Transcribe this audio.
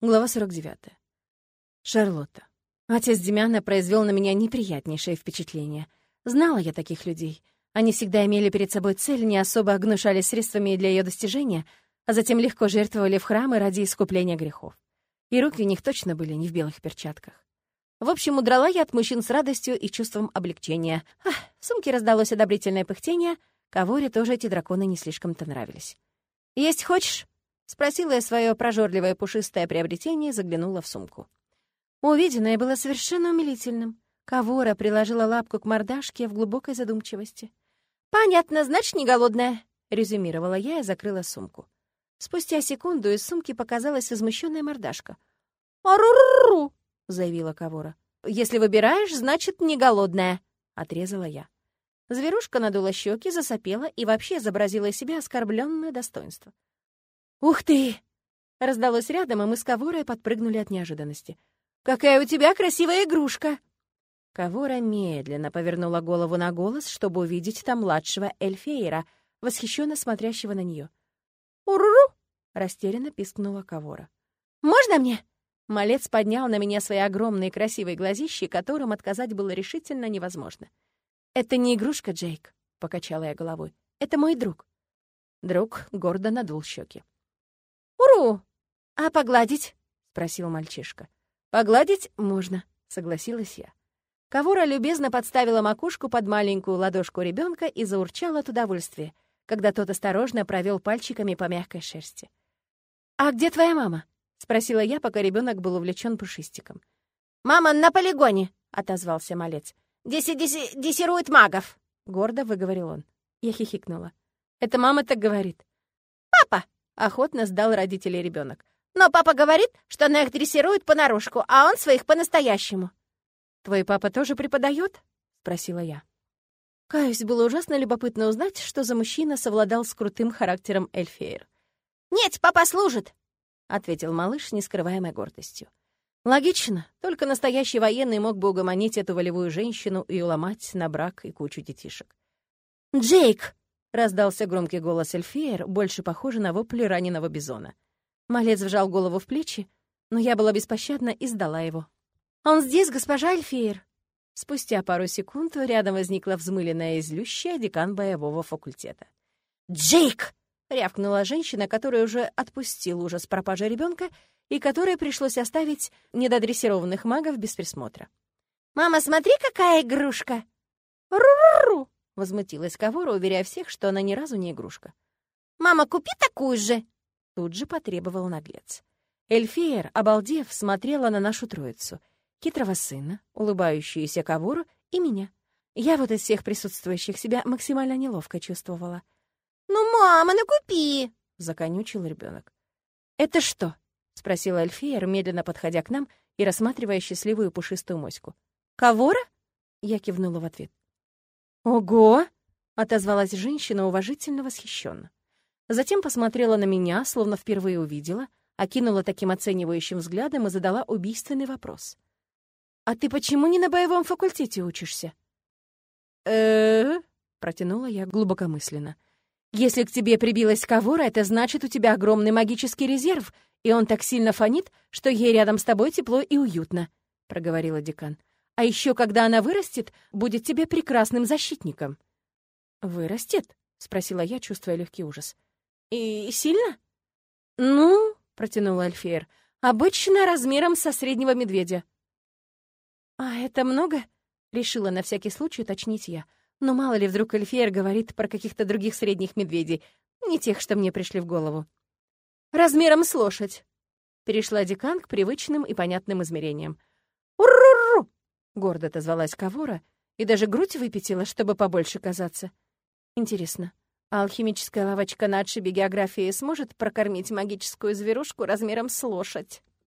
Глава 49. Шарлотта. Отец Демяна произвел на меня неприятнейшее впечатление. Знала я таких людей. Они всегда имели перед собой цель, не особо гнушались средствами для ее достижения, а затем легко жертвовали в храмы ради искупления грехов. И руки у них точно были не в белых перчатках. В общем, удрала я от мужчин с радостью и чувством облегчения. Ах, в сумке раздалось одобрительное пыхтение. Каворе тоже эти драконы не слишком-то нравились. «Есть хочешь?» Спросила я свое прожорливое пушистое приобретение и заглянула в сумку. Увиденное было совершенно умилительным. Кавора приложила лапку к мордашке в глубокой задумчивости. «Понятно, значит, не голодная», — резюмировала я и закрыла сумку. Спустя секунду из сумки показалась возмущенная мордашка. «Ару-ру-ру!» — заявила Кавора. «Если выбираешь, значит, не голодная», — отрезала я. Зверушка надула щеки, засопела и вообще изобразила из себя оскорбленное достоинство. «Ух ты!» — раздалось рядом, и мы с Каворой подпрыгнули от неожиданности. «Какая у тебя красивая игрушка!» Кавора медленно повернула голову на голос, чтобы увидеть там младшего Эльфейра, восхищенно смотрящего на нее. «Уруру!» — растерянно пискнула Кавора. «Можно мне?» Малец поднял на меня свои огромные красивые глазищи, которым отказать было решительно невозможно. «Это не игрушка, Джейк», — покачала я головой. «Это мой друг». Друг гордо надул щеки. «Уру! А погладить?» — спросил мальчишка. «Погладить можно», — согласилась я. Кавура любезно подставила макушку под маленькую ладошку ребенка и заурчала от удовольствия, когда тот осторожно провел пальчиками по мягкой шерсти. «А где твоя мама?» — спросила я, пока ребенок был увлечен пушистиком. «Мама на полигоне!» — отозвался малец. «Деси деси магов!» — гордо выговорил он. Я хихикнула. «Это мама так говорит». Охотно сдал родителей ребенок. «Но папа говорит, что их дрессирует понарошку, а он своих по-настоящему». «Твой папа тоже преподает?» — спросила я. Каюсь, было ужасно любопытно узнать, что за мужчина совладал с крутым характером Эльфеер. «Нет, папа служит!» — ответил малыш с нескрываемой гордостью. Логично, только настоящий военный мог бы угомонить эту волевую женщину и уломать на брак и кучу детишек. «Джейк!» — раздался громкий голос Эльфеер, больше похожий на вопли раненого бизона. Малец вжал голову в плечи, но я была беспощадна и сдала его. «Он здесь, госпожа Эльфеер!» Спустя пару секунд рядом возникла взмыленная излющая декан боевого факультета. «Джейк!» — рявкнула женщина, которая уже отпустила ужас пропажи ребенка и которой пришлось оставить недодрессированных магов без присмотра. «Мама, смотри, какая игрушка!» «Ру-ру-ру!» Возмутилась Кавора, уверяя всех, что она ни разу не игрушка. «Мама, купи такую же!» Тут же потребовал наглец. Эльфеер, обалдев, смотрела на нашу троицу. Хитрого сына, улыбающуюся Кавору и меня. Я вот из всех присутствующих себя максимально неловко чувствовала. «Ну, мама, ну купи!» — законючил ребенок. «Это что?» — спросила Эльфеер, медленно подходя к нам и рассматривая счастливую пушистую моську. «Кавора?» — я кивнула в ответ. «Ого!» — отозвалась женщина уважительно восхищенно. Затем посмотрела на меня, словно впервые увидела, окинула таким оценивающим взглядом и задала убийственный вопрос. «А ты почему не на боевом факультете учишься?» э протянула я глубокомысленно. «Если к тебе прибилась Кавора, это значит, у тебя огромный магический резерв, и он так сильно фонит, что ей рядом с тобой тепло и уютно», — проговорила декан. А еще, когда она вырастет, будет тебе прекрасным защитником». «Вырастет?» — спросила я, чувствуя легкий ужас. «И сильно?» «Ну», — протянула Альфеер, — «обычно размером со среднего медведя». «А это много?» — решила на всякий случай уточнить я. Но мало ли вдруг Эльфеер говорит про каких-то других средних медведей, не тех, что мне пришли в голову. «Размером с лошадь», — перешла декан к привычным и понятным измерениям. Гордо отозвалась Кавора и даже грудь выпятила, чтобы побольше казаться. Интересно, а алхимическая лавочка на отшибе географии сможет прокормить магическую зверушку размером с лошадь?